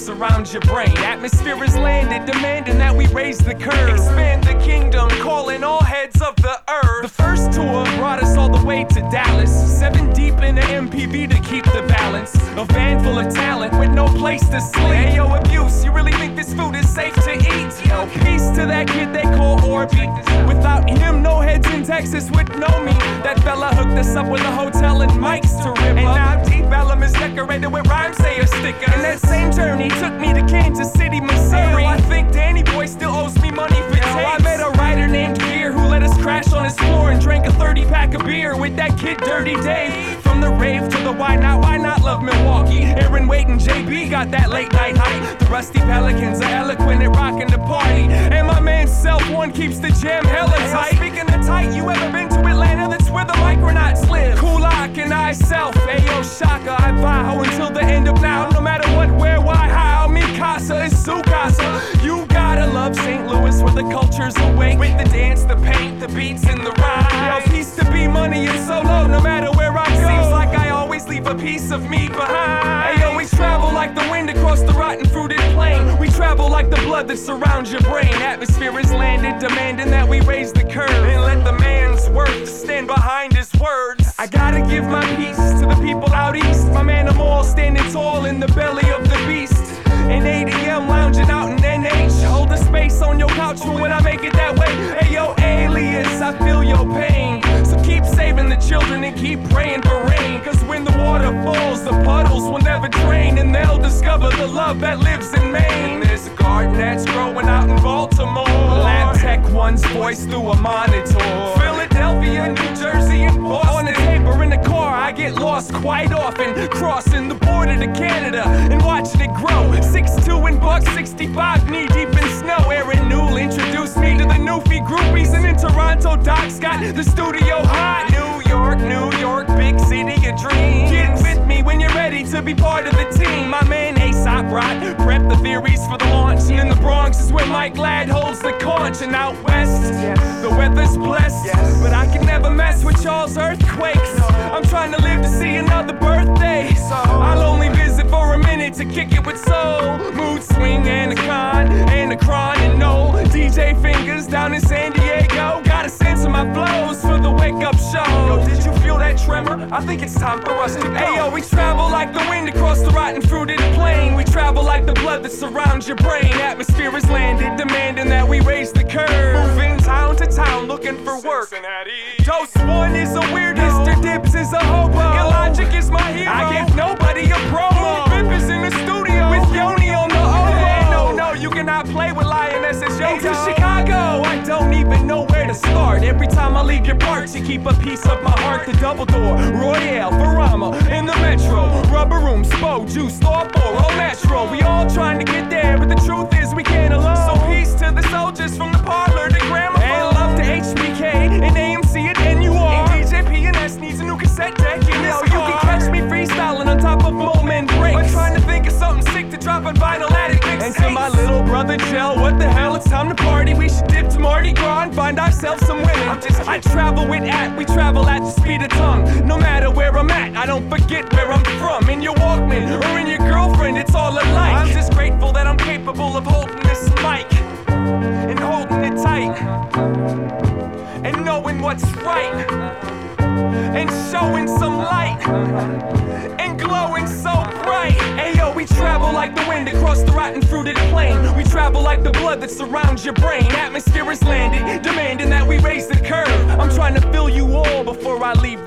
surrounds your brain. Atmosphere is landed, demanding that we raise the curve. Expand the MPV to keep the balance. A van full of talent with no place to sleep. Hey, yo, abuse, you really think this food is safe to eat? Yo, peace to that kid they call Orby. Without him, no heads in Texas would know me. That fella hooked us up with a hotel and mics to rip and up. now Deep Ellum is decorated with Rhymesayers stickers. And that same journey took me to Kansas City, Missouri. I think Danny Boy still owes JB got that late night hype. The Rusty Pelicans are eloquent and rocking the party. And my man Self One keeps the jam hella tight. Speaking of tight, you ever been to Atlanta? That's where the Micronauts live. Kulak and I self, Ayo Shaka, I vow until the end of now. No matter what, where, why, how, mi casa is su casa. You gotta love St. Louis where the culture's awake. With the dance, the paint, the beats, and the rhyme. Yo, peace to be money and solo, no matter where I go. Seems like I always leave a piece of me behind. Hey, yo, we travel like the wind across the rotten fruited plain. We travel like the blood that surrounds your brain. Atmosphere is landed, demanding that we raise the curve. And let the man's worth stand behind his words. I gotta give my peace to the people out east. My man, I'm all standing tall in the belly of the beast. In 8 a.m. lounging out in NH. Hold the space on your couch for when I make it that way. Hey yo, alias, I feel your pain. Children and keep praying for rain. Cause when the water falls, the puddles will never drain. And they'll discover the love that lives in Maine. There's a garden that's growing out in Baltimore. Lab tech one's voice through a monitor. Philadelphia, New Jersey, and Boston. On the or in the car, I get lost quite often. Crossing the border to Canada and watching it grow. Six two and buck be part of the team. My man Aesop Rock, prep the theories for the launch. And in the Bronx is where Mike Ladd holds the conch. And out west, the weather's blessed. But I can never mess with y'all's earthquakes. I'm trying to live to see another birthday. I'll only visit for a minute to kick it with soul. Mood swing and a con and a cron and no DJ fingers my flows for the wake up show. Yo, did you feel that tremor? I think it's time for us to go. Hey yo, we travel like the wind across the rotten fruited plain. We travel like the blood that surrounds your brain. Atmosphere is landed, demanding that we raise the curve. Moving town to town, looking for work. Doseone is a weirdo. Mr. Dibbs is a hobo. Start. Every time I leave your parts, you keep a piece of my heart. The double door, Royale, Farama, in the metro. Rubber room, Spo, Juice, Thor, or Metro. We all trying to get there, but the truth is we can't alone. So peace to the soldiers from the parlor to gramophone. And love to HBK and AMC and NUR. And DJ PNS needs a new cassette deck. And yo, you can catch me freestyling on top of moment breaks. Or trying to think of something sick to drop on vinyl To my little brother Gel, what the hell? It's time to party. We should dip to Mardi Gras and find ourselves some women. I travel with at, we travel at the speed of tongue. No matter where I'm at, I don't forget where I'm from. In your Walkman or in your girlfriend, it's all alike. I'm just grateful that I'm capable of holding this mic and holding it tight and knowing what's right and showing some light and glowing so bright. Hey yo, we travel like the wind across the rotten fruited plain. We travel like the blood that surrounds your brain. Atmosphere is landed, demanding that we raise the curve. I'm trying to fill you all before I leave